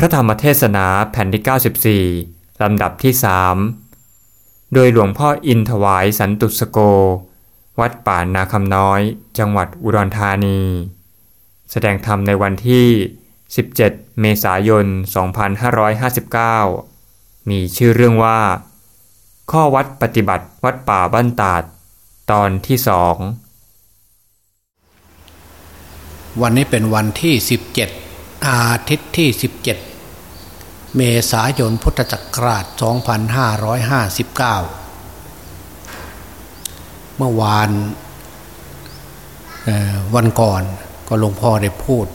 พระธรรมเทศนาแผ่นที่ 94 ลำดับที่สโดยหลวงพ่ออินถวายสันตุสโก วัดป่านาคำน้อย จังหวัดอุดรธานี แสดงธรรมในวันที่ 17 เมษายน 2559 มีชื่อเรื่องว่า ข้อวัดปฏิบัติวัดป่าบ้านตาด ตอนที่สองวันนี้เป็นวันที่ 17 อาทิตย์ที่ 17 เมษายนพุทธศักราช 2559 เมื่อวานวันก่อนก็หลวงพ่อได้พูด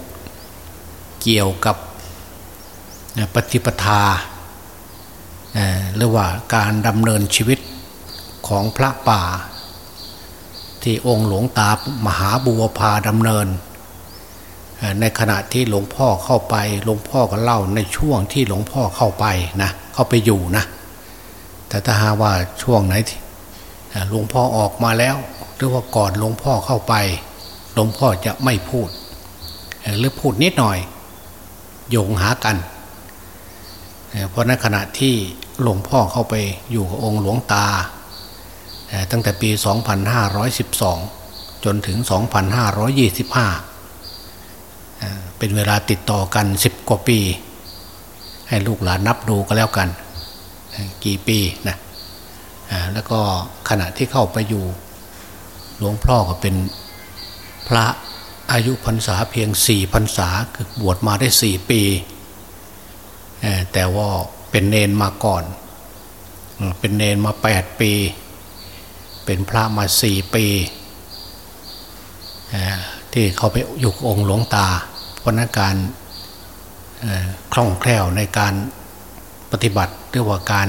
เกี่ยวกับปฏิปทาหรือว่าการดำเนินชีวิตของพระป่า ที่องค์หลวงตามหาบัวพาดำเนิน ในขณะที่หลวงพ่อเข้าไปหลวงพ่อก็เล่าในช่วงที่หลวงพ่อเข้าไปนะเข้าไปอยู่นะแต่ถ้าหาว่าช่วงไหนหลวงพ่อออกมาแล้วหรือว่าก่อนหลวงพ่อเข้าไปหลวงพ่อจะไม่พูด หรือพูดนิดหน่อยโยงหากัน เพราะในขณะที่หลวงพ่อเข้าไปอยู่กับองค์หลวงตา ตั้งแต่ปี 2512 จนถึง 2525 เป็นเวลาติดต่อกันสิบกว่าปี ให้ลูกหลานนับดูก็แล้วกัน กี่ปีนะแล้วก็ขณะที่เข้าไปอยู่ หลวงพ่อก็เป็นพระอายุพรรษาเพียงสี่พรรษาคือบวชมาได้สี่ปี แต่ว่าเป็นเนนมาก่อน เป็นเนนมาแปดปี เป็นพระมาสี่ปีที่เขาไปอยู่องค์หลวงตา เพราะนั้นการคล่องแคล่วในการปฏิบัติเรียกว่าการ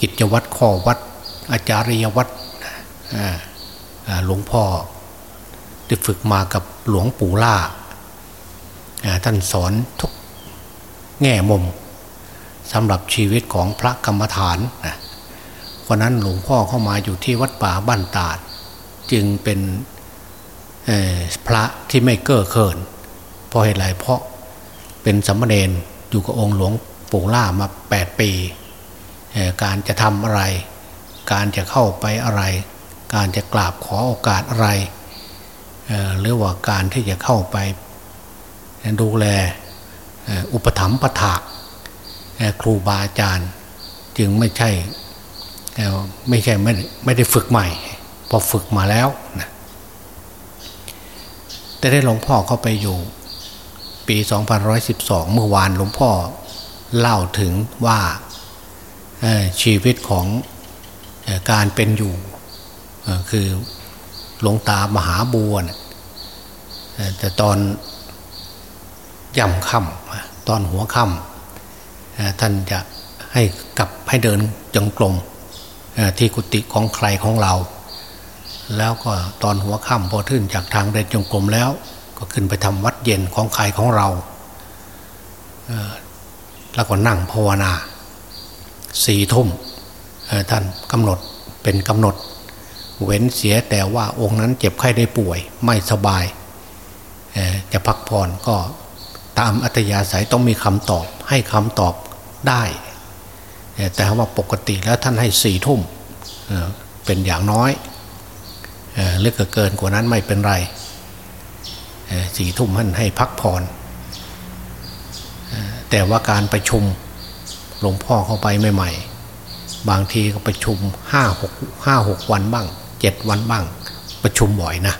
กิจวัตรข้อวัด อาจาริยวัดหลวงพ่อได้ฝึกมากับหลวงปู่ล่าท่านสอนทุกแง่มุมสำหรับชีวิตของพระกรรมฐานเพราะนั้นหลวงพ่อเข้ามาอยู่ที่วัดป่าบ้านตาด จึงเป็นพระที่ไม่เก้อเขิน ราะเหตุไรเพราะเป็นสัมมาเนนอยู่กับองค์หลวงปู่ล่ามาแปดปี การจะทำอะไร การจะเข้าไปอะไร การจะกราบขอโอกาสอะไร หรือว่าการที่จะเข้าไปดูแลอุปถัมภ์ปถากครูบาอาจารย์จึงไม่ใช่ไม่ใช่ไม่ไม่ได้ฝึกใหม่ พอฝึกมาแล้วนะแต่ได้หลวงพ่อเข้าไปอยู่ ปี 2112 เมื่อวานหลวงพ่อเล่าถึงว่าชีวิตของการเป็นอยู่คือหลวงตามหาบัวนะแต่ตอนย่ำค่ำตอนหัวค่ำท่านจะให้กลับให้เดินจงกรมที่กุฏิของใครของเรา แล้วก็ตอนหัวค่ำพอขึ้นจากทางเดินจงกรมแล้ว ก็ขึ้นไปทำวัดเย็นของใครของเรา แล้วก็นั่งภาวนาสี่ทุ่มท่านกำหนดเป็นกำหนด เว้นเสียแต่ว่าองค์นั้นเจ็บไข้ได้ป่วย ไม่สบาย จะพักผ่อนก็ตามอัตยาศัยต้องมีคำตอบให้คำตอบได้ แต่ว่าปกติแล้วท่านให้สี่ทุ่มเป็นอย่างน้อยเลือกเกินกว่านั้นไม่เป็นไร สี่ทุ่มท่านให้พักผ่อนแต่ว่าการประชุมหลวงพ่อเข้าไปใหม่ๆ บางทีก็ประชุมห้าหกห้าหกวันบ้างเจ็ดวันบ้าง ประชุมบ่อยนะ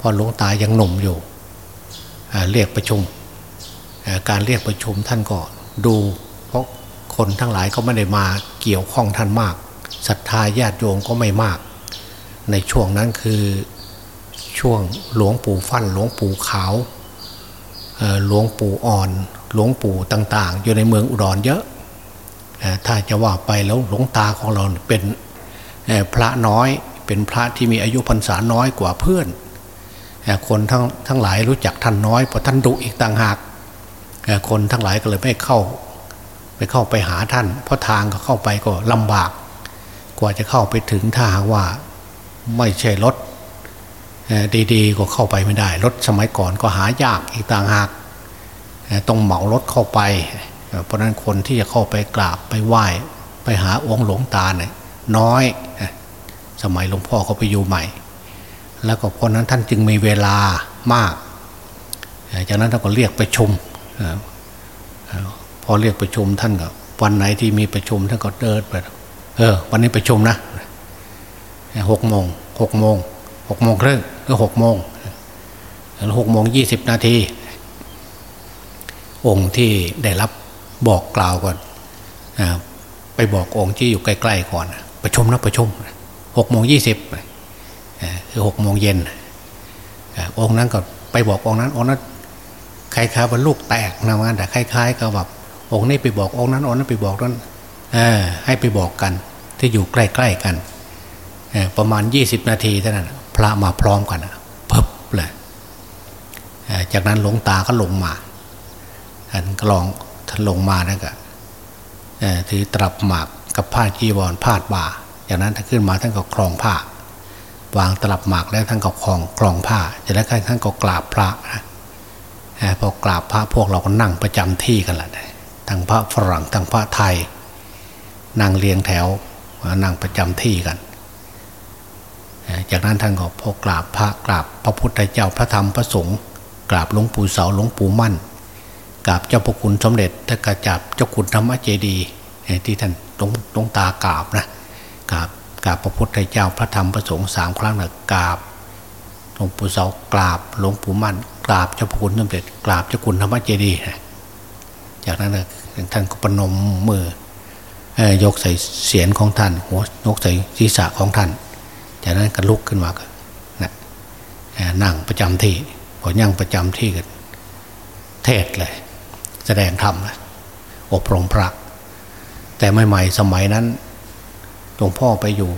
พอหลวงตายังหนุ่มอยู่เรียกประชุม การเรียกประชุมท่านก็ดู เพราะคนทั้งหลายก็ไม่ได้มาเกี่ยวข้องท่านมากศรัทธาญาติโยมก็ไม่มาก ในช่วงนั้นคือ ช่วงหลวงปู่ฟั่นหลวงปู่ขาวหลวงปู่อ่อน หลวงปู่ต่าง ๆ อยู่ในเมืองอุดรเยอะ ถ้าจะว่าไปแล้วหลวงตาของเราเป็นพระน้อยเป็นพระที่มีอายุพรรษาน้อยกว่าเพื่อน คนทั้งทั้งหลายรู้จักท่านน้อยเพราะท่านดุอีกต่างหาก คนทั้งหลายก็เลยไม่เข้าไปเข้าไปหาท่าน เพราะทางก็เข้าไปก็ลำบาก กว่าจะเข้าไปถึงถ้าหากว่าไม่ใช่รถ ดีๆ ก็เข้าไปไม่ได้ รถสมัยก่อนก็หายากอีกต่างหากต้องเหมารถเข้าไป เพราะนั้นคนที่จะเข้าไปกราบไปไหว้ ไปหาองค์หลวงตาเนี่ยน้อย สมัยหลวงพ่อเขาไปอยู่ใหม่ แล้วก็เพราะนั้นท่านจึงมีเวลามาก จากนั้นท่านก็เรียกประชุมพอเรียกประชุมท่านก็วันไหนที่มีประชุมท่านก็เดินไปเออ วันนี้ประชุมนะหกโมงหกโมง กโมงครึ่งหรือหกโมงหกโมงยี่สิบนาที องค์ที่ได้รับบอกกล่าวก่อนอไปบอกองค์ที่อยู่ใกล้ๆก่อน ประชุมนะประชุมหกโมงยี่สิบคือหกโมงเย็นองค์นั้นก็ไปบอกองค์นั้นองค์นั้นคล้ายๆว่าลูกแตกนะว่าแต่คล้ายๆกับแบบองค์นี้ไปบอกองค์นั้นองค์นั้นไปบอกนั้นให้ไปบอกกันที่อยู่ใกล้ ๆกันประมาณยี่สิบนาทีเท่านั้น พระมาพร้อมกันเพิบเลยจากนั้นหลวงตาก็ลงมาท่านก็ลองท่านลงมานั่นก็ถือตรับหมากกับผ้าจีวรพาดบ่าจากนั้นท่านขึ้นมาท่านก็คลองผ้าวางตลับหมากแล้วท่านก็คลองคลองผ้าจากนั้นท่านก็กราบพระนะพอกราบพระพวกเราก็นั่งประจำที่กันละทั้งพระฝรั่งทั้งพระไทยนั่งเรียงแถวนั่งประจำที่กัน จากนั้นท่านก็พอกราบพระกราบพระพุทธเจ้าพระธรรมพระสงฆ์กราบหลวงปู่เสาหลวงปู่มั่นกราบเจ้าพระคุณสมเด็จท่านกระจับเจ้าคุณธรรมเจดีที่ท่านตรงตรงตากราบนะกราบกราบพระพุทธเจ้าพระธรรมพระสงฆ์สามครั้งนะกราบหลวงปู่เสากราบหลวงปู่มั่นกราบเจ้าพระคุณสมเด็จกราบเจ้าคุณธรรมเจดีจากนั้นท่านก็ประนมมือยกใส่เสียนของท่านหัวยกใส่ศีรษะของท่าน จากนั้นก็ลุกขึ้นมาก็นะนั่งประจำที่พอนั่งประจำที่กันเทศเลย แสดงธรรมอบรมพระ แต่ใหม่ๆสมัยนั้นหลวงพ่อไปอยู่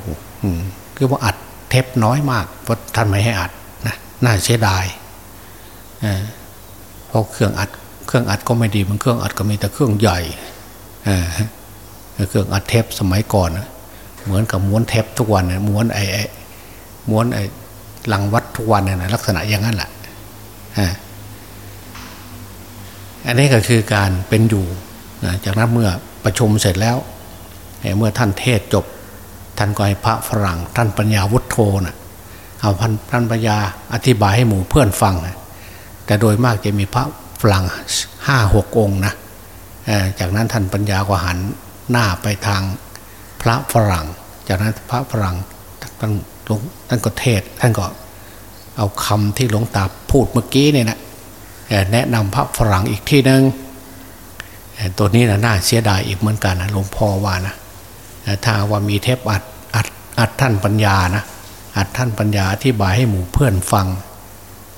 คือว่าอัดเทปน้อยมากเพราะท่านไม่ให้อัดนะน่าเสียดายเพราะเครื่องอัด เครื่องอัดก็ไม่ดีมันเครื่องอัดก็มีแต่เครื่องใหญ่เครื่องอัดเทปสมัยก่อน เหมือนกับม้วนเทปทุกวันม้วนไอ้ม้วนไอ้ลังวัดทุกวันเนี่ยลักษณะอย่างนั้นแหละอันนี้ก็คือการเป็นอยู่จากนั้นเมื่อประชุมเสร็จแล้ว เมื่อท่านเทศจบ ท่านก็ให้พระฝรั่ง ท่านปัญญาวุฒโธนะเอาท่านปัญญาอธิบายให้หมู่เพื่อนฟังแต่โดยมากจะมีพระฝรั่งห้าหกองนะจากนั้นท่านปัญญาก็หันหน้าไปทาง พระฝรั่ง จากนั้นพระฝรั่งท่านท่านก็เทศท่านก็เอาคำที่หลวงตาพูดเมื่อกี้เนี่ยนะแนะนำพระฝรั่งอีกที่หนึ่งตัวนี้นะน่าเสียดายอีกเหมือนกันนะหลวงพ่อว่านะถ้าว่ามีเทปอัดอัดอัดท่านปัญญานะอัดท่านปัญญาอธิบายให้หมู่เพื่อนฟัง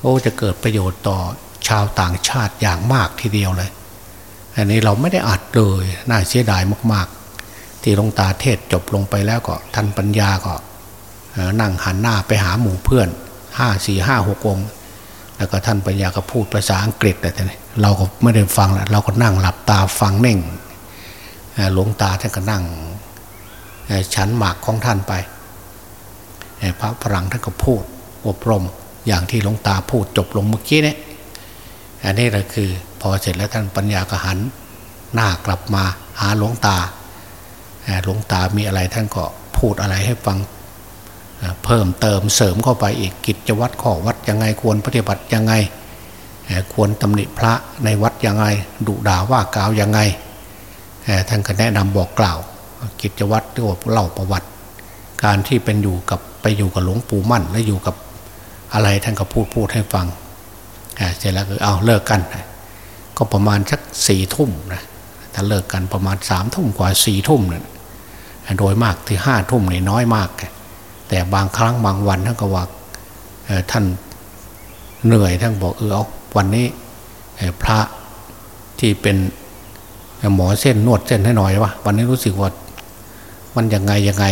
โอ้จะเกิดประโยชน์ต่อชาวต่างชาติอย่างมากทีเดียวเลย อันนี้เราไม่ได้อัดเลยน่าเสียดายมากๆ ที่หลวงตาเทศจบลงไปแล้วก็ท่านปัญญาก็นั่งหันหน้าไปหาหมู่เพื่อนห้าสี่ห้าหกองแล้วก็ท่านปัญญาก็พูดภาษาอังกฤษแต่เราก็ไม่ได้ฟังแล้วเราก็นั่งหลับตาฟังเน่งหลวงตาท่านก็นั่งฉันหมากของท่านไปพระฝรั่งท่านก็พูดอบรมอย่างที่หลวงตาพูดจบลงเมื่อกี้เนี่ยอันนี้เราคือพอเสร็จแล้วท่านปัญญาก็หันหน้ากลับมาหาหลวงตา หลวงตามีอะไรท่านก็พูดอะไรให้ฟังเพิ่มเติมเสริมเข้าไปอีกกิจวัตรข้อวัดยังไงควรปฏิบัติยังไง ควรตำหนิพระในวัดยังไงดุด่าว่ากล่าวยังไงท่านก็แนะนำบอกกล่าว กิจวัตรที่ว่าเล่าประวัติ การที่เป็นอยู่กับไปอยู่กับหลวงปู่มั่นและอยู่กับอะไรท่านก็พูดพูดให้ฟังเสร็จแล้วก็เอาเลิกกัน ก็ประมาณสักสี่ทุ่มนะถ้าเลิกกันประมาณสามทุ่มกว่าสี่ทุ่มนะ โดยมากที่ห้าทุ่มนี่น้อยมาก แต่บางครั้งบางวันท่านก็ว่าท่านเหนื่อยท่านบอกเออเอาวันนี้พระที่เป็นหมอเส้นนวดเส้นให้หน่อยวะวันนี้รู้สึกว่ามันยังไงยังไง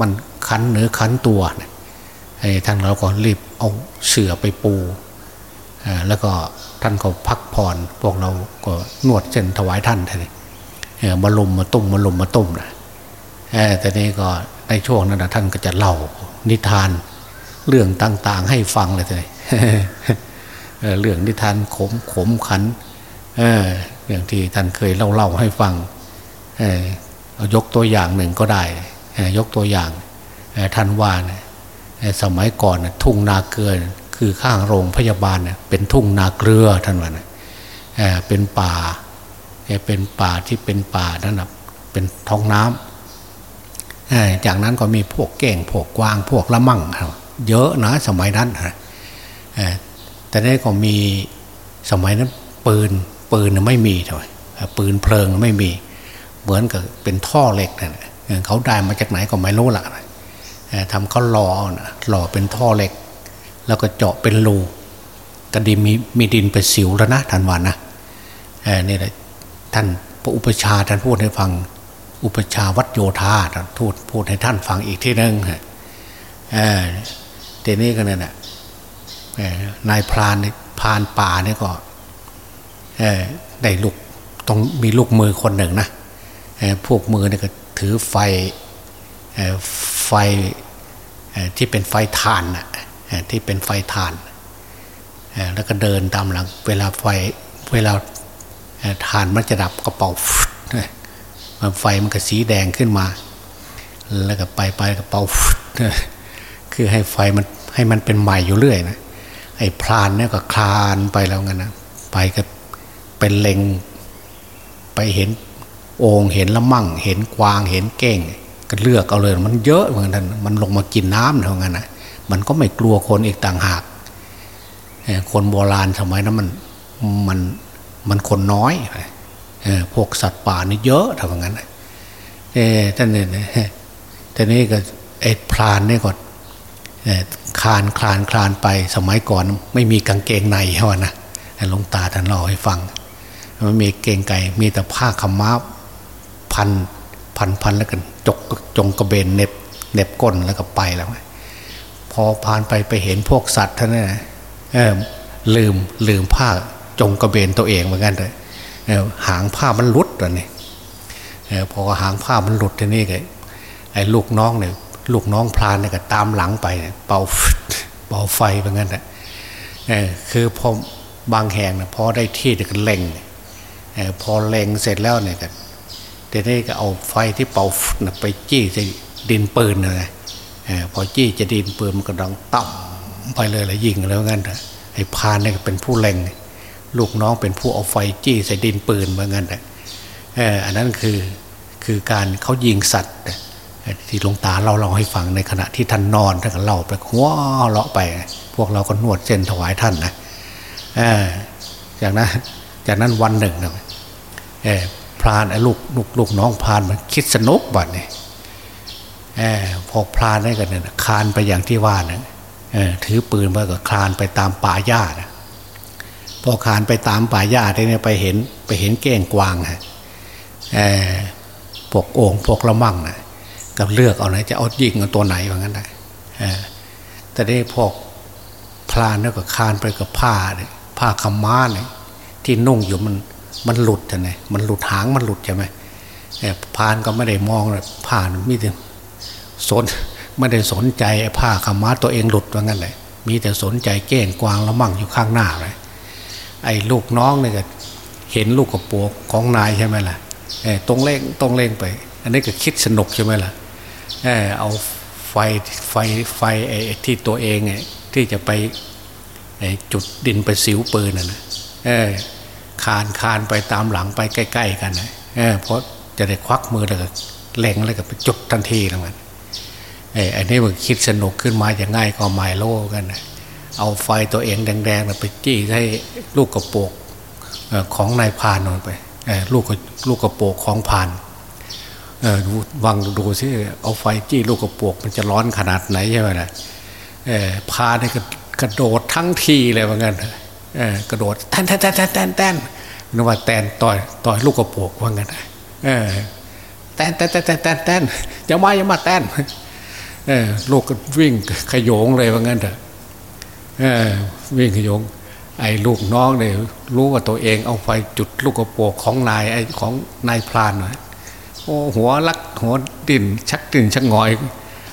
มันคันเนื้อคันตัวท่านเราก็รีบเอาเสื่อไปปูแล้วก็ท่านก็พักผ่อนพวกเราก็นวดเส้นถวายท่านท่านมาลมมาตุ่มมาลมมาตุ่มนะ แต่นี้ก็ในช่วงนั้นนะท่านก็จะเล่านิทานเรื่องต่าง ๆ ให้ฟังเลยเลยเรื่องนิทานขมขมขันเอออย่างที่ท่านเคยเล่าเล่าให้ฟังเออยกตัวอย่างหนึ่งก็ได้ยกตัวอย่างท่านว่านะสมัยก่อนทุ่งนาเกลือคือข้างโรงพยาบาลเป็นทุ่งนาเกลือท่านว่านะเป็นป่าเป็นป่าที่เป็นป่านั่นนะเป็นท้องน้ำ จากนั้นก็มีพวกเก่งพวกกวางพวกละมั่งเยอะนะสมัยนั้นแต่นี้ก็มีสมัยนั้นปืนปืนไม่มีเท่าไหร่ปืนเพลิงไม่มี เหมือนกับเป็นท่อเหล็กนะเขาได้มาจากไหนก็ไม่รู้ละทำเขาหล่อนะหล่อเป็นท่อเหล็ก แล้วก็เจาะเป็นรูกระดิมีมีดินไปสิวแล้วนะท่านวานนะนี่แหละท่านพระอุปชาท่านพูดให้ฟัง อุปชาวัดโยธาท่านพูดพูดให้ท่านฟังอีกที่นึงเออเดนี้ก็นั่นแหละนายพรานพรานป่าเนี่ยก็ได้ลูกต้องมีลูกมือคนหนึ่งนะพวกมือเนี่ยก็ถือไฟไฟที่เป็นไฟถ่านนะที่เป็นไฟถ่าน แล้วก็เดินตามหลังเวลาไฟเวลาถ่านมันจะดับกระเป๋า ไฟมันก็สีแดงขึ้นมา แล้วก็ไปไปกระเป๋าคือให้ไฟมันให้มันเป็นใหม่อยู่เรื่อยนะไอ้พรานเนี่ยก็คลานไปแล้วงั้นนะไปก็เป็นเล็งไปเห็นโอ่งเห็นละมั่ง เห็นกวางเห็นเก้ง ก็เลือกเอาเลยมันเยอะเหมือนกันมันลงมากินน้ำเท่านั้นนะมันก็ไม่กลัวคนอีกต่างหาก คนโบราณสมัยนั้นมันมันมันคนน้อย พวกสัตว์ป่านี่เยอะทำอย่างนั้นเออท่านเนี่ยแต่นี้ก็ไอ้พรานนี่ก็คลานคลานคลานไปสมัยก่อนไม่มีกางเกงในเขานะหลวงตาท่านเล่าให้ฟังมันมีเกงไก่มีแต่ผ้าขม้าพันพันพันแล้วกันจกจงกระเบนเน็บเน็บก้นแล้วก็ไปแล้วพอผ่านไปไปเห็นพวกสัตว์ท่านนี่เออลืมลืมผ้าจงกระเบนตัวเองเหมือนกันเลย หางผ้ามันหลุดตัวนี้พอหางผ้ามันหลุดทีนี้ไงไอ้ลูกน้องเนี่ยลูกน้องพลานเนี่ยก็ตามหลังไปเป่าเป่าไฟเหมือนกันนะคือพอบางแห่งนะพอได้ที่เด็กเล็งพอเล็งเสร็จแล้วเนี่ยก็เดี๋ยวนี้ก็เอาไฟที่เป่าไปจี้จะดินปืนเลยพอจี้จะดินปืนมันก็ดังต่ำไปเลยแล้วยิงแล้วงั้นไอ้พานเนี่ยเป็นผู้เล็ง ลูกน้องเป็นผู้เอาไฟจี้ใส่ดินปืนเหมือนกันอันนั้นคือคือการเขายิงสัตว์ที่ลงตาเราเราให้ฟังในขณะที่ท่านนอนท่านก็เล่าไปหัวเลาะไป พวกเราก็นวดเส้นถวายท่านนะจากนั้นจากนั้นวันหนึ่งนะพรานไอ้ลูกลูกลูกน้องพรานมันคิดสนุกบัดเนี่ยพอพรานได้กันเนี่ยคานไปอย่างที่ว่านะถือปืนมาก็คลานไปตามป่าหญ้านะ พอคานไปตามป่าหญ้าได้เนี่ยไปเห็นไปเห็นเก้งกวางฮะพวกโอ่งพวกละมั่งนะก็เลือกเอาไหนจะเอายิงเอาตัวไหนว่างั้นได้แต่ได้พวกพลานแล้วก็คานไปกับผ้าเนี่ยผ้าขม้าเนี่ยที่นุ่งอยู่มันมันหลุดใช่ไหมมันหลุดหางมันหลุดใช่ไหมพานก็ไม่ได้มองเลยผ่านมิแต่สนไม่ได้สนใจผ้าขม้าตัวเองหลุดว่างั้นเลยมีแต่สนใจเก้งกวางละมั่งอยู่ข้างหน้าเลย ไอ้ลูกน้องเนี่ยก็เห็นลูกกระโปงของนายใช่ไหมล่ะตรงเล่งตรงเล่งไป อันนี้ก็คิดสนุกใช่ไหมล่ะเออเอาไฟไฟไฟไอ้ที่ตัวเองไอ้ที่จะไปจุดดินไปสิวปืนน่ะนะเออคานคานไปตามหลังไปใกล้ ๆ กันนะเออเพราะจะได้ควักมือแล้วก็เล็งแล้วก็ไปจุดทันทีแล้วมันไอ้อันนี้มันคิดสนุกขึ้นมาอย่างง่ายก็ไม่โลกันนะ เอาไฟตัวเองแดงๆไปจี้ให้ลูกกระโปงของนายพานนอนไปลูกลูกกระโปงของพานดูวังดูซิเอาไฟจี้ลูกกระโปงมันจะร้อนขนาดไหนใช่ไหมล่ะพาเนี่ยกระโดดทั้งทีเลยว่างั้นกระโดดแตนแตนแตนแตนแตนแตนนึกว่าแตนต่อยต่อยลูกกระโปงว่างั้นแตนแตนแตนแตนแตนแตนอย่ามาอย่ามาแตนลูกก็วิ่งขยงเลยว่างั้นเถอะ วิ่งขยงไอ้ลูกน้องเนี่ยรู้ว่าตัวเองเอาไฟจุดลูกกระโปงของนายไอ้ของนายพรานหน่อยโอ้หัวลักหัวดิ่นชักดิ่นชักงอย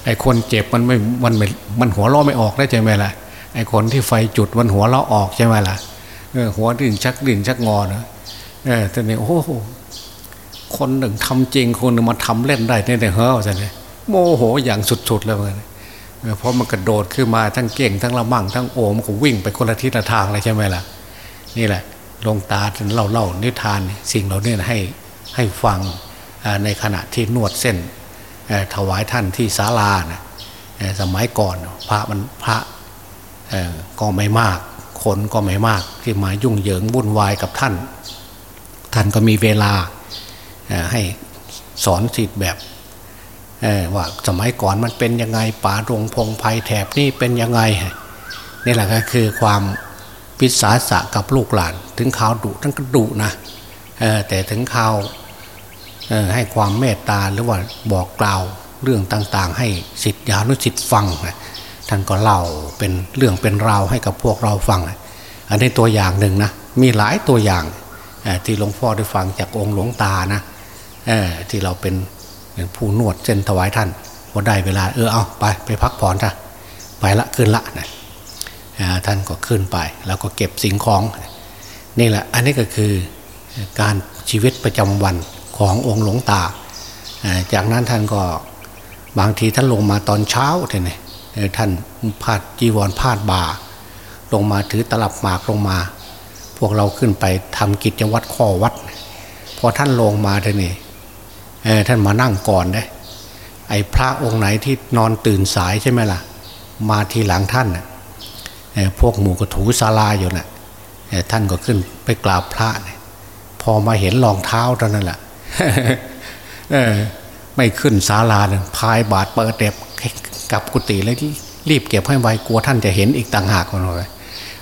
ไอ้คนเจ็บมันไม่มันไม่มันหัวล้อไม่ออกได้ใช่ไหมล่ะไอ้คนที่ไฟจุดมันหัวเราออกใช่ไหมล่ะหัวดิ่นชักดิ่นชักงอนะเออแต่นี่โอ้โหคนหนึ่งทำจริงคนหนึ่งมาทำเล่นได้เนี่ยเฮ้อจะเนี่ยโมโหอย่างสุดๆเลย เพราะมันกระโดดขึ้นมาทั้งเก่งทั้งละมั่งทั้งโอมก็วิ่งไปคนละทิศละทางเลยใช่ไหมล่ะ นี่แหละลงตาเล่าเล่านิทานสิ่งเหล่านี้ให้ให้ฟังในขณะที่นวดเส้นถวายท่านที่ศาลานะสมัยก่อนพระมันพระก็ไม่มากคนก็ไม่มากที่มายุ่งเหยิงวุ่นวายกับท่าน ท่านก็มีเวลาให้สอนสิทธิ์แบบ ว่าสมัยก่อนมันเป็นยังไงป่ารงพงไพ่แถบนี่เป็นยังไงนี่แหละก็คือความพิสาสะกับลูกหลาน ถึงข่าวดุทั้งกระดุนะแต่ถึงข่าวให้ความเมตตาหรือว่าบอกกล่าวเรื่องต่างๆ ให้สิทธิานุสิทธิ์ฟังนะท่านก็เล่าเป็นเรื่องเป็นราวให้กับพวกเราฟัง อันนี้ตัวอย่างหนึ่งนะมีหลายตัวอย่างที่หลวงพ่อได้ฟังจากองค์หลวงตานะที่เราเป็น ผู้นวดเส้นถวายท่านพอได้เวลาเออเอาไปไปพักผ่อนจ้ะไปละขึ้นละนะท่านก็ขึ้นไป แล้วก็เก็บสิ่งของนี่แหละอันนี้ก็คือการชีวิตประจำวันขององค์หลวงตา จากนั้นท่านก็บางทีท่านลงมาตอนเช้าท่านท่านพาดจีวรพาดบาลงมาถือตลับหมากลงมา พวกเราขึ้นไปทำกิจวัตรข้อวัด พอท่านลงมาท่านนี่ ท่านมานั่งก่อนได้ไอ้พระองค์ไหนที่นอนตื่นสายใช่ไหมล่ะ มาทีหลังท่านพวกหมู่กระถูศาลาอยู่นะ่ะท่านก็ขึ้นไปกราบพระพอมาเห็นรองเท้าเท่านั้นแหละไม่ขึ้นศาลาเลยพายบาดเปิดเด็บกับกุฏิเลยที่รีบเก็บให้ไวกลัวท่านจะเห็นอีกต่างหากกันเลย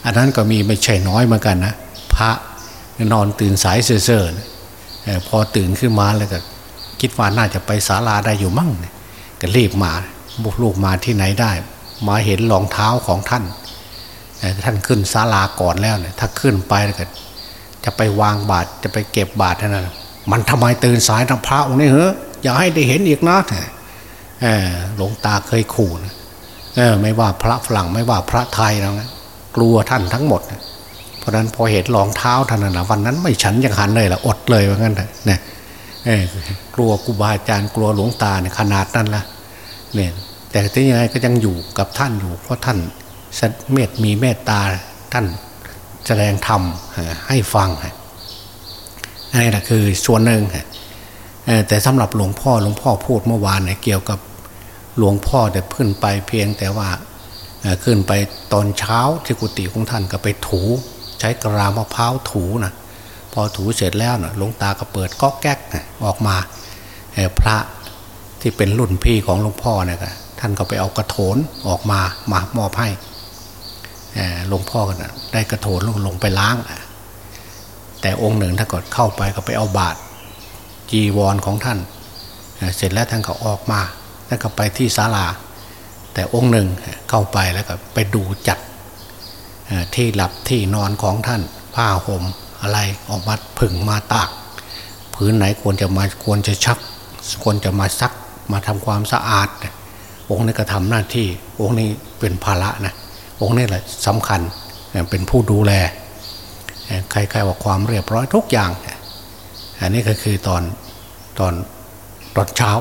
อันนั้นก็มีไม่ใช่น้อยเหมือนกันนะพระนอนตื่นสายเซ่อๆพอตื่นขึ้นมาแล้วก็ คิดว่าน่าจะไปศาลาได้อยู่มั่งก็รีบมาบุกลูกมาที่ไหนได้ มาเห็นรองเท้าของท่านท่านขึ้นศาลาก่อนแล้วเนี่ยถ้าขึ้นไปก็จะไปวางบาตรจะไปเก็บบาตรนั่นมันทำไมตื่นสายทางพระองค์นี้เหรออย่าให้ได้เห็นอีกนะหลวงตาเคยขู่นะไม่ว่าพระฝรั่งไม่ว่าพระไทยนะกลัวท่านทั้งหมด เพราะนั้นพอเห็นรองเท้าท่านนะวันนั้นไม่ฉันยังหันเลยละอดเลยว่างั้นเนี่ย กลัวกูบาอาจารย์กลัวหลวงตาเนี่ยขนาดนั้นละเนี่ยแต่ที่ยังไงก็ยังอยู่กับท่านอยู่เพราะท่านเมตมีเมตตาท่านแสดงธรรมให้ฟังอันี่แหละคือส่วนหนึ่งแต่สำหรับหลวงพ่อหลวงพ่อพูดเมื่อวานเนี่ยเกี่ยวกับหลวงพ่อแต่ขึ้นไปเพียงแต่ว่าขึ้นไปตอนเช้าที่กุฏิของท่านก็ไปถู ใช้กระรามะพร้าวถูนะ พอถูเสร็จแล้วนะหลวงตาก็เปิดก๊อกแก๊กออกมาพระที่เป็นรุ่นพี่ของหลวงพ่อเนี่ยท่านก็ไปเอากระโถนออกมามามอบให้หลวงพ่อกันได้กระโถนลงลงไปล้างแต่องค์หนึ่งท่านก็เข้าไปก็ไปเอาบาตรจีวรของท่าน เสร็จแล้วท่านก็ออกมาแล้วก็ไปที่ศาลา แต่องค์หนึ่งเข้าไปแล้วก็ไปดูจัดที่หลับที่นอนของท่านผ้าห่ม อะไรออกมาผึ่งมาตากพื้นไหนควรจะมาควรจะชัก ควรจะมาซักมาทำความสะอาด องค์นี้ก็ทำหน้าที่ องค์นี้เป็นภาระนะองค์นี้แหละสำคัญเป็นผู้ดูแลใครๆว่าความเรียบร้อยทุกอย่าง อันนี้ก็คือตอนตอนตอนเช้า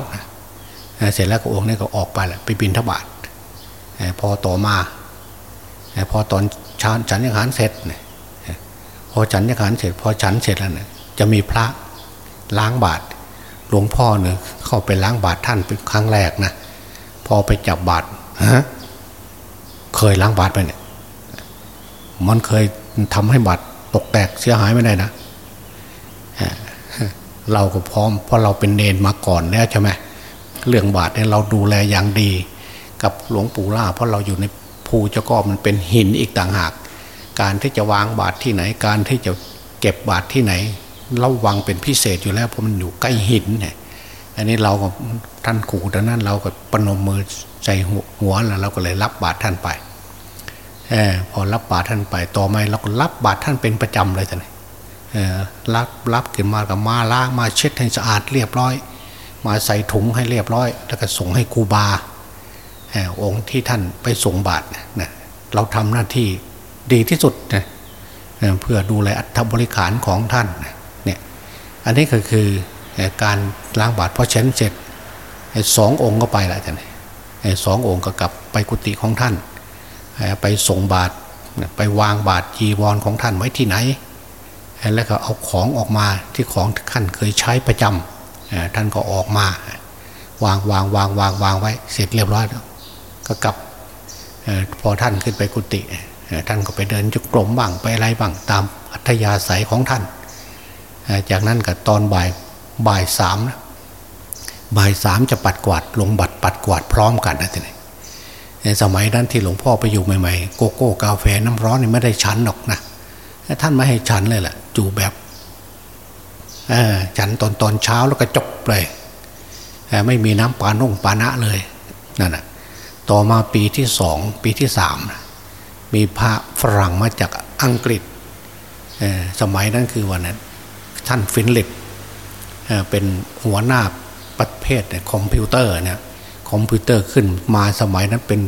เสร็จแล้วก็องค์นี้ก็ออกไปแหละไปบินทบาทพอต่อมาพอตอนชานฉันยังหารเสร็จ พอฉันยังหารเสร็จพอฉันเสร็จแล้วเนี่ยจะมีพระล้างบาตรหลวงพ่อเนี่ยเข้าไปล้างบาตรท่านเป็นครั้งแรกนะพอไปจับบาตรฮะเคยล้างบาตรไปเนี่ย มันเคยทำให้บาตรตกแตกเสียหายไม่ได้นะเราก็พร้อมเพราะเราเป็นเนนมาก่อนแล้วใช่ไหมเรื่องบาตรเนี่ยเราดูแลอย่างดี กับหลวงปู่ล่า เพราะเราอยู่ในภูเจ้าก็มันเป็นหินอีกต่างหาก การที่จะวางบาตรที่ไหน การที่จะเก็บบาตรที่ไหนเราวางเป็นพิเศษอยู่แล้วเพราะมันอยู่ใกล้หินเนี่ยอันนี้เราก็ท่านขู่ดังนั้นเราก็ปนมมือใจหัวแล้วเราก็เลยรับบาตรท่านไปอพอรับบาตรท่านไป ต่อมาเราก็รับบาตรท่านเป็นประจำเลยท่านรับรับขึ้นมากับมาล้างมาเช็ดให้สะอาดเรียบร้อย มาใส่ถุงให้เรียบร้อย แล้วก็ส่งให้ครูบาองค์ที่ท่านไปส่งบาตรนะเราทำหน้าที่ ดีที่สุดนะเพื่อดูแลอัฐบริขารของท่านเนี่ยอันนี้ก็คือการล้างบาตรพอเช้นเสร็จสององค์ก็ไปละท่านสององค์ก็กลับไปกุฏิของท่าน ไปส่งบาตรไปวางบาตรจีวรของท่านไว้ที่ไหน แล้วก็เอาของออกมาที่ของท่านเคยใช้ประจำท่านก็ออกมาวางวางวางวางวางไว้เสร็จเรียบร้อยก็กลับพอท่านขึ้นไปกุฏิ ท่านก็ไปเดินจุกกลมบ้างไปอะไรบ้างตามอัธยาศัยของท่าน จากนั้นกับตอนบ่ายบ่ายสามบ่ายสามจะปัดกวาดลงบัตรปัดกวาดพร้อมกันนะทีนี้ในสมัยนั้นที่หลวงพ่อไปอยู่ใหม่ๆ โกโก้กาแฟน้ำร้อนนี่ไม่ได้ฉันหรอกนะท่านไม่ให้ฉันเลยแหละจูแบบฉันตอนตอนเช้าแล้วก็จบเลยไม่มีน้ำปานุ่งปานะเลยนั่นแหะต่อมาปีที่สองปีที่สาม มีพระฝรั่งมาจากอังกฤษสมัยนั้นคือวันนั้นท่านฟิลิปเป็นหัวหน้าประเภทคอมพิวเตอร์เนี่ยคอมพิวเตอร์ขึ้นมาสมัยนั้นเป็น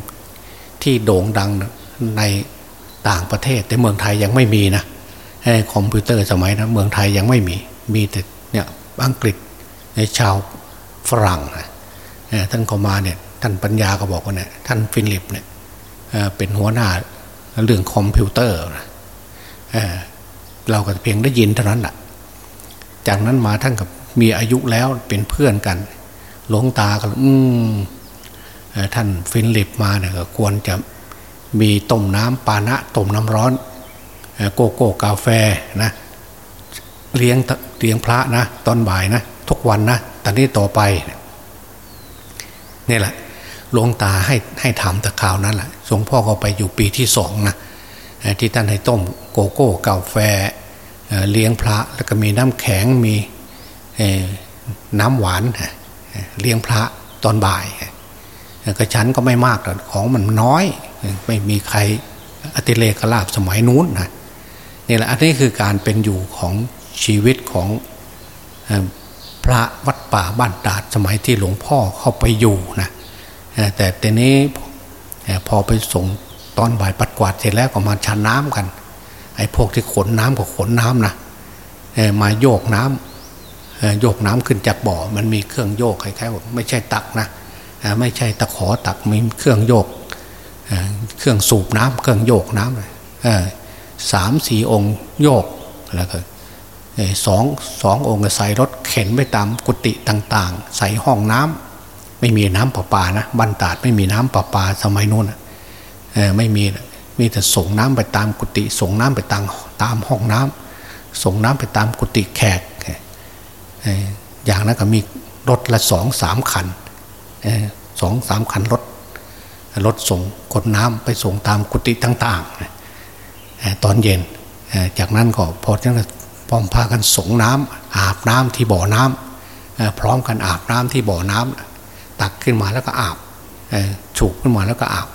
ที่โด่งดังในต่างประเทศ แต่เมืองไทยยังไม่มีนะคอมพิวเตอร์สมัยนั้นเมืองไทยยังไม่มี มีแต่เนี่ยอังกฤษในชาวฝรั่งนะท่านก็มาเนี่ยท่านปัญญาก็บอกว่าเนี่ยท่านฟิลิปเนี่ยเป็นหัวหน้า เรื่องคอมพิวเตอร์นะเราก็เพียงได้ยินเท่านั้นแหละจากนั้นมาท่านกับมีอายุแล้วเป็นเพื่อนกัน หลวงตาก็อืมท่านฟิลิปมาเนี่ยก็ควรจะมีต้มน้ำปานะต้มน้ำร้อนโกโก้กาแฟนะเลี้ยงเลี้ยงพระนะ ตอนบ่ายนะ ทุกวันนะตอนนี้ต่อไปนี่แหละ หลวงตาให้ให้ทำแต่ข่าวนั้นแหละหลวงพ่อก็ไปอยู่ปีที่สองนะที่ท่านให้ต้มโกโก้กาแฟเลี้ยงพระแล้วก็มีน้ำแข็งมีน้ำหวานเลี้ยงพระตอนบ่ายกระชั้นก็ไม่มากแต่ของมันน้อย ไม่มีใครอติเลกลาบสมัยนู้นนะนี่แหละอันนี้คือการเป็นอยู่ของชีวิตของพระวัดป่าบ้านตาดสมัยที่หลวงพ่อเข้าไปอยู่นะ แต่ตอนนี้พอไปส่งตอนบ่ายปัดกวาดเสร็จแล้วก็มาชันน้ำกัน ไอ้พวกที่ขนน้ำก็ขนน้ำนะมาโยกน้ำโยกน้ำขึ้นจากบ่อ มันมีเครื่องโยกคล้ายๆไม่ใช่ตักนะไม่ใช่ตะขอตักมีเครื่องโยกเครื่องสูบน้ำเครื่องโยกน้ำสามสี่องค์โยกแล้วก็สองสององค์ใส่รถเข็นไปตามกุฏิต่าง ๆ ใส่ห้องน้ำ ไม่มีน้ำประปานะบันตาดไม่มีน้ำประปาสมัยนู้นไม่มีมีแต่ส่งน้ำไปตามกุฏิส่งน้ำไปตามตามห้องน้ำส่งน้ำไปตามกุฏิแขกอย่างนั้นก็มีรถละสองสามคันสองสามคันรถรถส่งขนน้ำไปส่งตามกุฏิต่างๆตอนเย็นจากนั้นก็พอจะพร้อมพากันส่งน้ำอาบน้ำที่บ่อน้ำพร้อมกันอาบน้ำที่บ่อน้ำ ตักขึ้นมาแล้วก็อาบฉุกขึ้นมาแล้วก็อาบ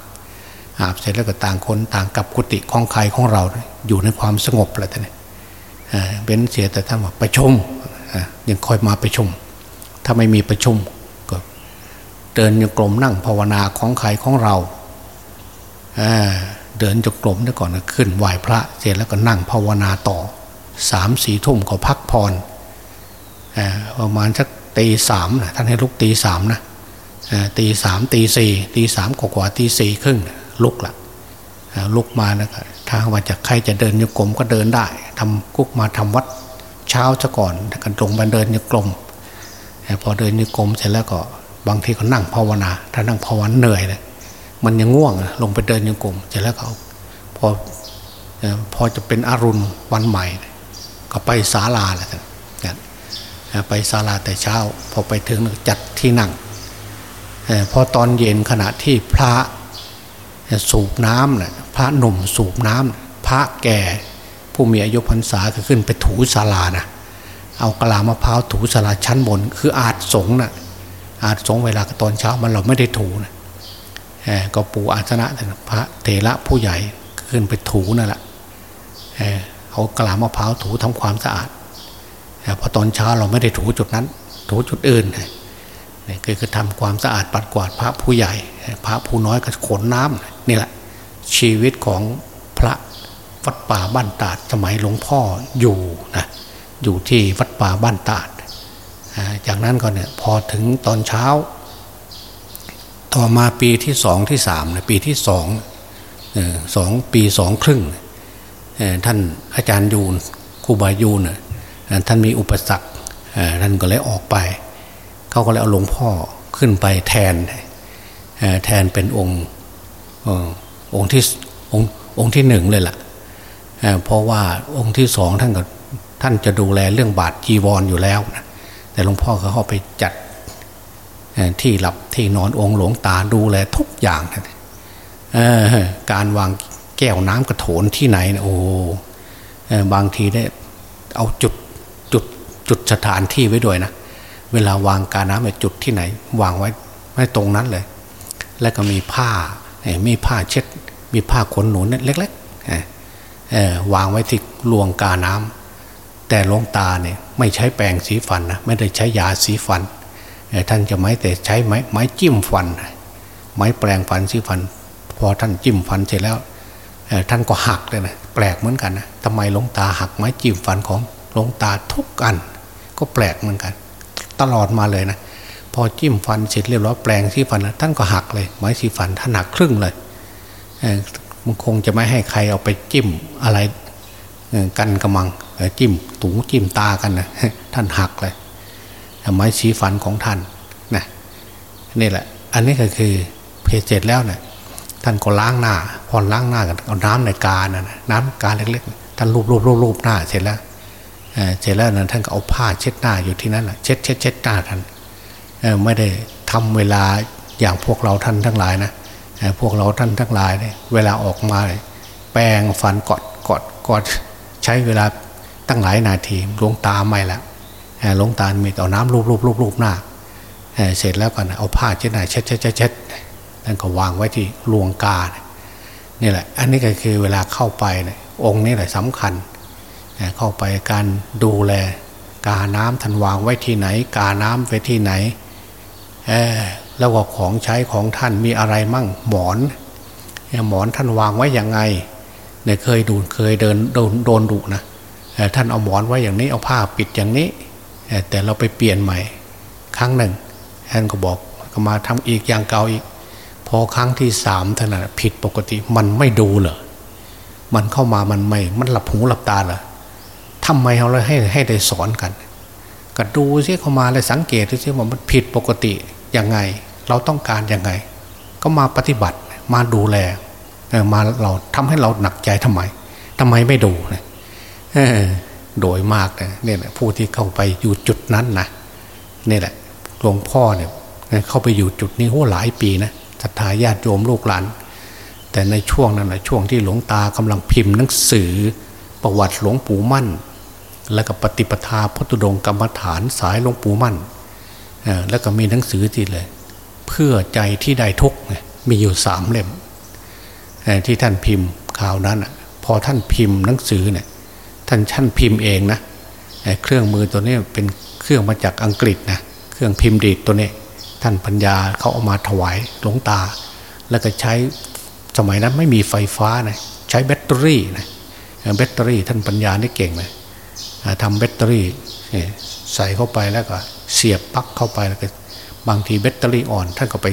อาบเสร็จแล้วก็ต่างคนต่างกับกุฏิของใครของเรา อยู่ในความสงบแล้วท่านเป็นเสียแต่ท่านบอกประชุมยังคอยมาประชุม ถ้าไม่มีประชุมก็เดินยังกลมนั่งภาวนาของใครของเราเดินจงกลมได้ก่อนขึ้นไหวพระ เสร็จแล้วก็นั่งภาวนาต่อสามสี่ทุ่มก็พักผ่อนประมาณสักตีสามนะท่านให้ลุกตีสามนะ ตีสามตีสี่ตีสามกว่าตีสี่ครึ่งลุกละลุกมานะถ้าว่าจะใครจะเดินโยกลมก็เดินได้ทำกุ๊กมาทำวัดเช้าซะก่อนกันตรงมาเดินโยกลมพอเดินโยกลมเสร็จแล้วก็บางทีก็นั่งภาวนา ถ้านั่งภาวนาเหนื่อยเลยมันยังง่วงลงไปเดินโยกลมเสร็จแล้วก็พอพอจะเป็นอรุณวันใหม่ ก็ไปศาลาแหละไปศาลาแต่เช้า พอไปถึงจัดที่นั่ง พอตอนเย็นขณะที่พระสูบน้ำนะพระหนุ่มสูบน้ำพระแก่ผู้มีอายุพรรษาก็ขึ้นไปถูศาลานะเอากะลามะพร้าวถูศาลาชั้นบน คืออาจสงนะอาจสงเวลาตอนเช้ามันเราไม่ได้ถูนะก็ปูอาสนะพระเถระผู้ใหญ่ขึ้นไปถูนั่นแหละเอากะลามะพร้าวถูทำความสะอาดพอตอนเช้าเราไม่ได้ถูจุดนั้น ถูจุดอื่น นี่คือทำความสะอาดปัดกวาดพระผู้ใหญ่ พระผู้น้อยก็ขนน้ำนี่แหละ ชีวิตของพระวัดป่าบ้านตาดสมัยหลวงพ่ออยู่นะอยู่ที่วัดป่าบ้านตาด จากนั้นก็เนี่ยพอถึงตอนเช้า ต่อมาปีที่สองที่สามปีที่สองสองปีสองครึ่งท่านอาจารย์ยูนครูบายูนท่านมีอุปสรรคท่านก็เลยออกไป เขาก็เลยเอาหลวงพ่อขึ้นไปแทนแทนเป็นองค์องค์ที่องค์องค์ที่หนึ่งเลยล่ะเพราะว่าองค์ที่สองท่านก็ท่านจะดูแลเรื่องบาทจีวรออยู่แล้วนะแต่หลวงพ่อเขาเข้าไปจัดที่หลับที่นอนองค์หลวงตาดูแลทุกอย่างนะการวางแก้วน้ำกระโถนที่ไหนนะโอ้บางทีได้เอาจุดจุดจุดสถานที่ไว้ด้วยนะ เวลาวางกาน้ำไปจุดที่ไหน วางไว้ไว้ตรงนั้นเลย แล้วก็มีผ้ามีผ้าเช็ด มีผ้าขนหนูนเล็กๆวางไว้ที่ลวงกาน้ำแต่ลงตาเนี่ยไม่ใช้แปรงสีฟันนะไม่ได้ใช้ยาสีฟันท่านจะไม่แต่ใช้ไม้ไม้จิ้มฟัน ไม้แปรงฟันสีฟัน พอท่านจิ้มฟันเสร็จแล้วท่านก็หักเลยนะแปลกเหมือนกันนะทำไมลงตาหักไม้จิ้มฟันของลงตาทุกอัน ก็แปลกเหมือนกัน ตลอดมาเลยนะพอจิ้มฟันเสร็จเรียบร้อยแปลงสีฟันท่านก็หักเลยไม้สีฟันท่านหักครึ่งเลยมันคงจะไม่ให้ใครเอาไปจิ้มอะไรกันกระมังจิ้มตูจิ้มตากันนะท่านหักเลยไม้สีฟันของท่านนะนี่แหละ อันนี้ก็คือเพจเสร็จแล้วเนะี่ยท่านก็ล้างหน้าพอล้างหน้ากันเอาน้ำในกานะน้ำกาเล็กๆท่านรูปรูปรูปรูปหน้าเสร็จแล้ว เสร็จแล้วนั้นท่านก็เอาผ้าเช็ดหน้าอยู่ที่นั่นแหละเช็ดเช็ดเช็ดหน้าท่านไม่ได้ทำเวลาอย่างพวกเราท่านทั้งหลายนะพวกเราท่านทั้งหลายเนี่ยเวลาออกมาแปรงฟันกอดกอดกอดใช้เวลาตั้งหลายนาทีลงตาไม่ละลงตามีเอาน้ำรูปรูปรูปรูปหน้าเสร็จแล้วก็เอาผ้าเช็ดหน้าเช็ดเช็ดเช็ดเช็ดนั่นก็วางไว้ที่ลวงกานี่แหละ อันนี้ก็คือเวลาเข้าไปเนี่ยองค์นี้แหละสำคัญเเข้าไปการดูแล กาน้ำท่านวางไว้ที่ไหน กาน้ำไว้ที่ไหนแล้วก็ของใช้ของท่านมีอะไรมั่งหมอนหมอนท่านวางไว้อย่างไงเนี่ยเคยดูเคยเดินโดนโดนดุนะท่านเอาหมอนไว้อย่างนี้เอาผ้าปิดอย่างนี้ แต่เราไปเปลี่ยนใหม่ ครั้งหนึ่งท่านก็บอกก็มาทำอีกอย่างเก่าอีก พอครั้งที่สามท่านผิดปกติมันไม่ดูเหรอมันเข้ามามันไม่มันหลับหูหลับตาเหรอ ทำไมเราให้ให้ได้สอนกันก็ดูซิเข้ามาเลยสังเกตดูซิว่ามันผิดปกติยังไง เราต้องการยังไง ก็มาปฏิบัติมาดูแลมาเราทำให้เราหนักใจทำไมทำไมไม่ดูเนี่ยโดยมากเนี่ยผู้ที่เข้าไปอยู่จุดนั้นนะนี่แหละหลวงพ่อเนี่ยเข้าไปอยู่จุดนี้โหหลายปีนะศรัทธาญาติโยมลูกหลาน แต่ในช่วงนั้นนะช่วงที่หลวงตากำลังพิมพ์หนังสือประวัติหลวงปู่มั่น และก็ปฏิปทาพุทธดงกรรมฐานสายหลวงปู่มั่นแล้วก็มีหนังสือที่เลย เพื่อใจที่ได้ทุกมีอยู่สามเล่มที่ท่านพิมพ์ข่าวนั้นพอท่านพิมพ์หนังสือเนี่ยท่านท่านพิมพ์เองนะเครื่องมือตัวนี้เป็นเครื่องมาจากอังกฤษนะเครื่องพิมพ์ดีดตัวนี้ ท่านปัญญาเขาเอามาถวายหลวงตา แล้วก็ใช้สมัยนั้นไม่มีไฟฟ้านะใช้แบตเตอรี่นะแบตเตอรี่ท่านปัญญานี่เก่งเลย ทำแบตเตอรี่ใส่เข้าไปแล้วก็เสียบปลั๊กเข้าไปแล้วก็บางทีแบตเตอรี่อ่อนท่านก็ไป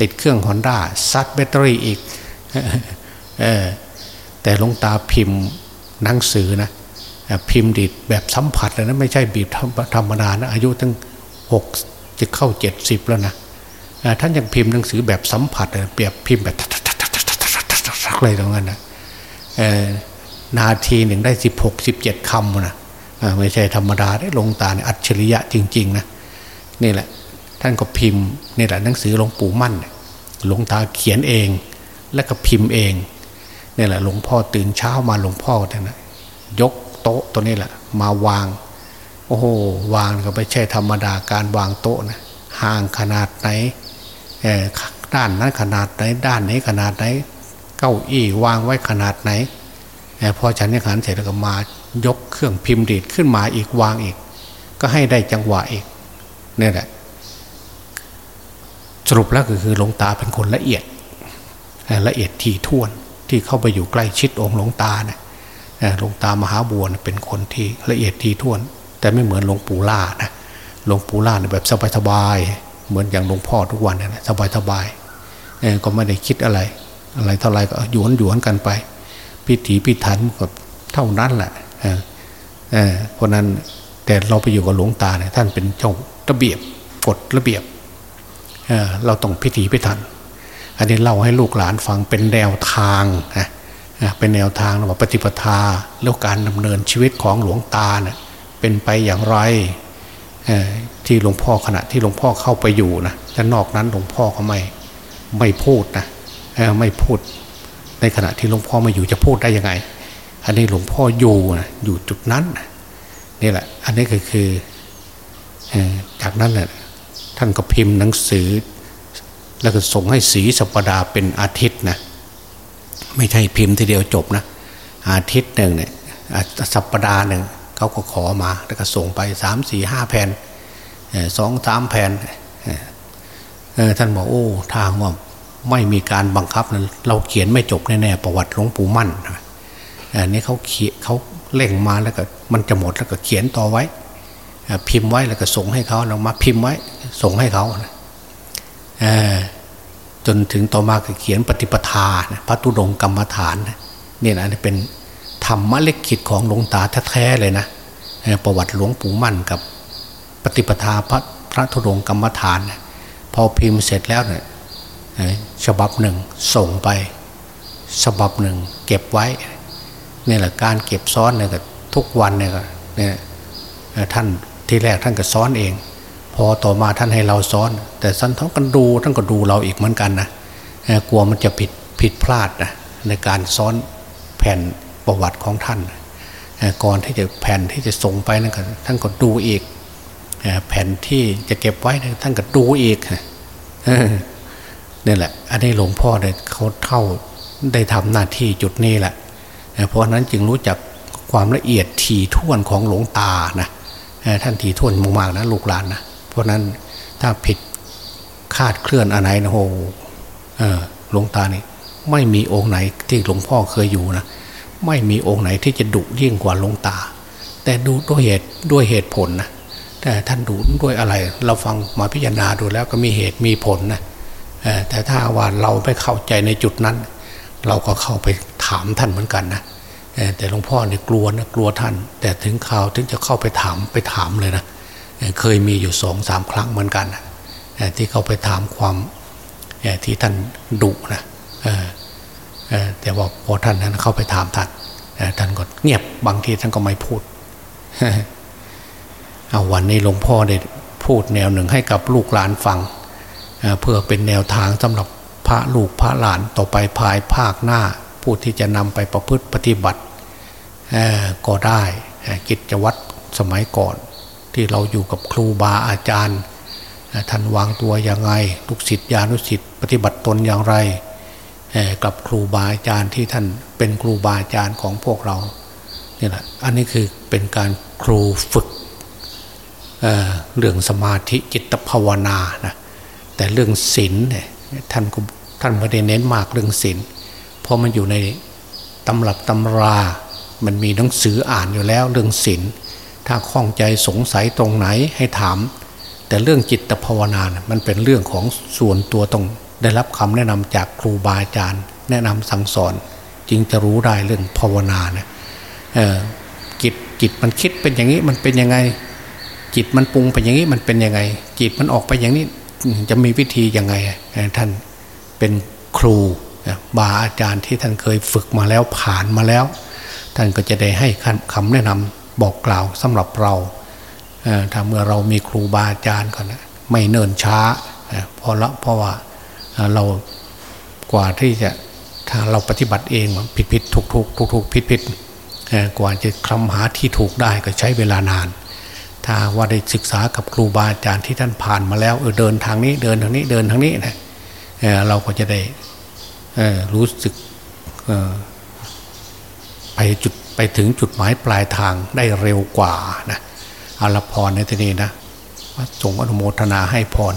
ติดเครื่องฮอนด้าซัดแบตเตอรี่อีกแต่ลงตาพิมพ์หนังสือนะพิมพ์ดิดแบบสัมผัสเลยนะไม่ใช่บีบธรรมดานะอายุตั้งหกจะเข้าเจ็ดสิบแล้วนะท่านยังพิมพ์หนังสือแบบสัมผัสเลยเปรียบพิมพ์แบบเลยตรงนั้นนะนาทีหนึ่งได้สิบหกสิบเจ็ดคำนะ ไม่ใช่ธรรมดาได้ลงตาเนี่ยอัจฉริยะจริง ๆ นะนี่แหละ ท่านก็พิมพ์นี่แหละหนังสือหลวงปู่มั่นหลวงตาเขียนเอง แล้วก็พิมพ์เองนี่แหละหลวงพ่อตื่นเช้ามาหลวงพ่อท่านนะยกโต๊ะตัวนี้แหละ มาวาง โอ้โหวางก็ไม่ใช่ธรรมดาการวางโต๊ะนะห่างขนาดไหนด้านนั้นขนาดไหนด้านนี้ขนาดไหน เก้าอี้วางไว้ขนาดไหน พอฉันยังขันเสร็จแล้วก็มายกเครื่องพิมพ์ดีดขึ้นมาอีกวางอีก ก็ให้ได้จังหวะอีกนี่แหละสรุปแล้วก็คือหลวงตาเป็นคนละเอียดละเอียดถี่วนที่เข้าไปอยู่ใกล้ชิดองค์หลวงตาเนะี่ยหลวงตามหาบัวเป็นคนที่ละเอียดทีท่วน แต่ไม่เหมือนหลวงปู่ล่านะหลวงปู่ล่าเนี่ยแบบสบายๆเหมือนอย่างหลวงพ่อทุกวันเนี่ยสบายๆก็ไม่ได้คิดอะไร อะไรเท่าไรก็หยวนหยวนกันไป พิถีพิถันกับเท่านั้นแหละเพราะนั้นแต่เราไปอยู่กับหลวงตาเนี่ยท่านเป็นเจ้าระเบียบกฎระเบียบเเราต้องพิถีพิถัน อันนี้เล่าให้ลูกหลานฟังเป็นแนวทางนะเป็นแนวทางว่าปฏิปทาแล้วการดำเนินชีวิตของหลวงตาเนี่ยเป็นไปอย่างไรที่หลวงพ่อขณะที่หลวงพ่อเข้าไปอยู่นะแต่นอกนั้นหลวงพ่อก็ไม่ไม่พูดนะไม่พูด ในขณะที่หลวงพ่อม่อยู่จะพูดได้ยังไง อันนี้หลวงพ่ออยู่นะอยู่จุดนั้นนี่แหละ อันนี้ก็คือจากนั้นแหละท่านก็พิมพ์หนังสือ แล้วก็ส่งให้สีสัปดาห์เป็นอาทิตย์นะไม่ใช่พิมพ์ทีเดียวจบนะอาทิตย์หนึ่งเนี่ยสัปดาห์หนึ่งเขาก็ขอมาแล้วก็ส่งไปสามสี่ห้าแผ่นสองสามแผ่นท่านบอกโอ้ทางว่า ไม่มีการบังคับนะเราเขียนไม่จบแน่ๆประวัติหลวงปู่มั่นอันนี้เขาเขียเขาเล่งมาแล้วก็มันจะหมดแล้วก็เขียนต่อไว้ พิมพ์ไว้แล้วก็ส่งให้เขาเรามาพิมพ์ไว้ส่งให้เขาจนถึงต่อมาก็เขียนปฏิปทาพระตุดงกรรมฐานนี่นะเป็นธรรมะเล็กขิดของหลวงตาแท้ๆเลยนะประวัติหลวงปู่มั่นกับปฏิปทาพระพระธุดงกรรมฐานพอพิมพ์เสร็จแล้วเนี่ย ฉบับหนึ่งส่งไปฉบับหนึ่งเก็บไว้นี่แหละการเก็บซ้อนเนี่ยทุกวันเนี่ยเนี่ยท่านที่แรกท่านก็ซ้อนเอง พอต่อมาท่านให้เราซ้อน แต่สันท้องกันดูท่านก็ดูเราอีกเหมือนกันนะกลัวมันจะผิดผิดพลาดนะในการซ้อนแผ่นประวัติของท่านก่อนที่จะแผ่นที่จะส่งไปนั่นก็ท่านก็ดูอีกแผ่นที่จะเก็บไว้ท่านก็ดูอีก นี่แหละ อันนี้หลวงพ่อเนี่ยเขาเท่าได้ทำหน้าที่จุดนี้แหละ เพราะนั้นจึงรู้จักความละเอียดถี่ถ้วนของหลวงตานะท่านถี่ถ้วนมากๆนะลูกหลานนะเพราะนั้นถ้าผิดคาดเคลื่อนอะไรนะโหหลวงตานี่ไม่มีองค์ไหนที่หลวงพ่อเคยอยู่นะไม่มีองค์ไหนที่จะดุยิ่งกว่าหลวงตา แต่ดูด้วยเหตุด้วยเหตุผลนะแต่ท่านดูด้วยอะไร เราฟังมาพิจารณาดูแล้วก็มีเหตุมีผลนะ แต่ถ้าว่าเราไม่เข้าใจในจุดนั้น เราก็เข้าไปถามท่านเหมือนกันนะแต่หลวงพ่อเนี่ยกลัวนะกลัวท่าน แต่ถึงข่าวถึงจะเข้าไปถามไปถามเลยนะเคยมีอยู่สองสามครั้งเหมือนกันนะที่เขาไปถามความที่ท่านดุนะแต่ว่าพอท่านนั้นเข้าไปถามท่านท่านก็เงียบบางทีท่านก็ไม่พูดเอาวันนี้หลวงพ่อได้พูดแนวหนึ่งให้กับลูกหลานฟัง เพื่อเป็นแนวทางสำหรับพระลูกพระหลานต่อไปภายภาคหน้า ผู้ที่จะนำไปประพฤติปฏิบัติก็ได้กิจวัตรสมัยก่อน ที่เราอยู่กับครูบาอาจารย์ท่านวางตัวอย่างไรลูกศิษย์ญาณุศิษย์ปฏิบัติตนอย่างไร กับครูบาอาจารย์ที่ท่านเป็นครูบาอาจารย์ของพวกเราเนี่ยแหละอันนี้คือเป็นการครูฝึกเเรื่องสมาธิจิตภาวนานะ แต่เรื่องศีลเนี่ยท่านก็ท่านไม่ได้เน้นมากเรื่องศีลเพราะมันอยู่ในตำรับตำรา มันมีหนังสืออ่านอยู่แล้วเรื่องศีลถ้าข้องใจสงสัยตรงไหนให้ถาม แต่เรื่องจิตภาวนานะมันเป็นเรื่องของส่วนตัวต้องได้รับคำแนะนำจากครูบาอาจารย์ แนะนำสั่งสอนจึงจะรู้ได้เรื่องภาวนาเนะจิตจิตมันคิดเป็นอย่างนี้มันเป็นยังไง จิตมันปรุงเป็นอย่างนี้มันเป็นยังไง จิตมันออกไปอย่างนี้ จะมีวิธียังไงท่านเป็นครูบาอาจารย์ที่ท่านเคยฝึกมาแล้วผ่านมาแล้ว ท่านก็จะได้ให้คำแนะนำบอกกล่าวสำหรับเราถ้าเมื่อเรามีครูบาอาจารย์ก่อนไม่เนินช้าเพราะละเพราะว่าเรากว่าที่จะถ้าเราปฏิบัติเองผิดผิดถูกถูกถูกถูกผิดผิดกว่าจะคลำหาที่ถูกได้ก็ใช้เวลานาน ถ้าว่าได้ศึกษากับครูบาอาจารย์ที่ท่านผ่านมาแล้วเออเดินทางนี้เดินทางนี้เดินทางนี้นะเราก็จะได้รู้สึกไปจุดไปถึงจุดหมายปลายทางได้เร็วกว่านะอารพรในที่นี้นะส่งอนุโมทนาให้พร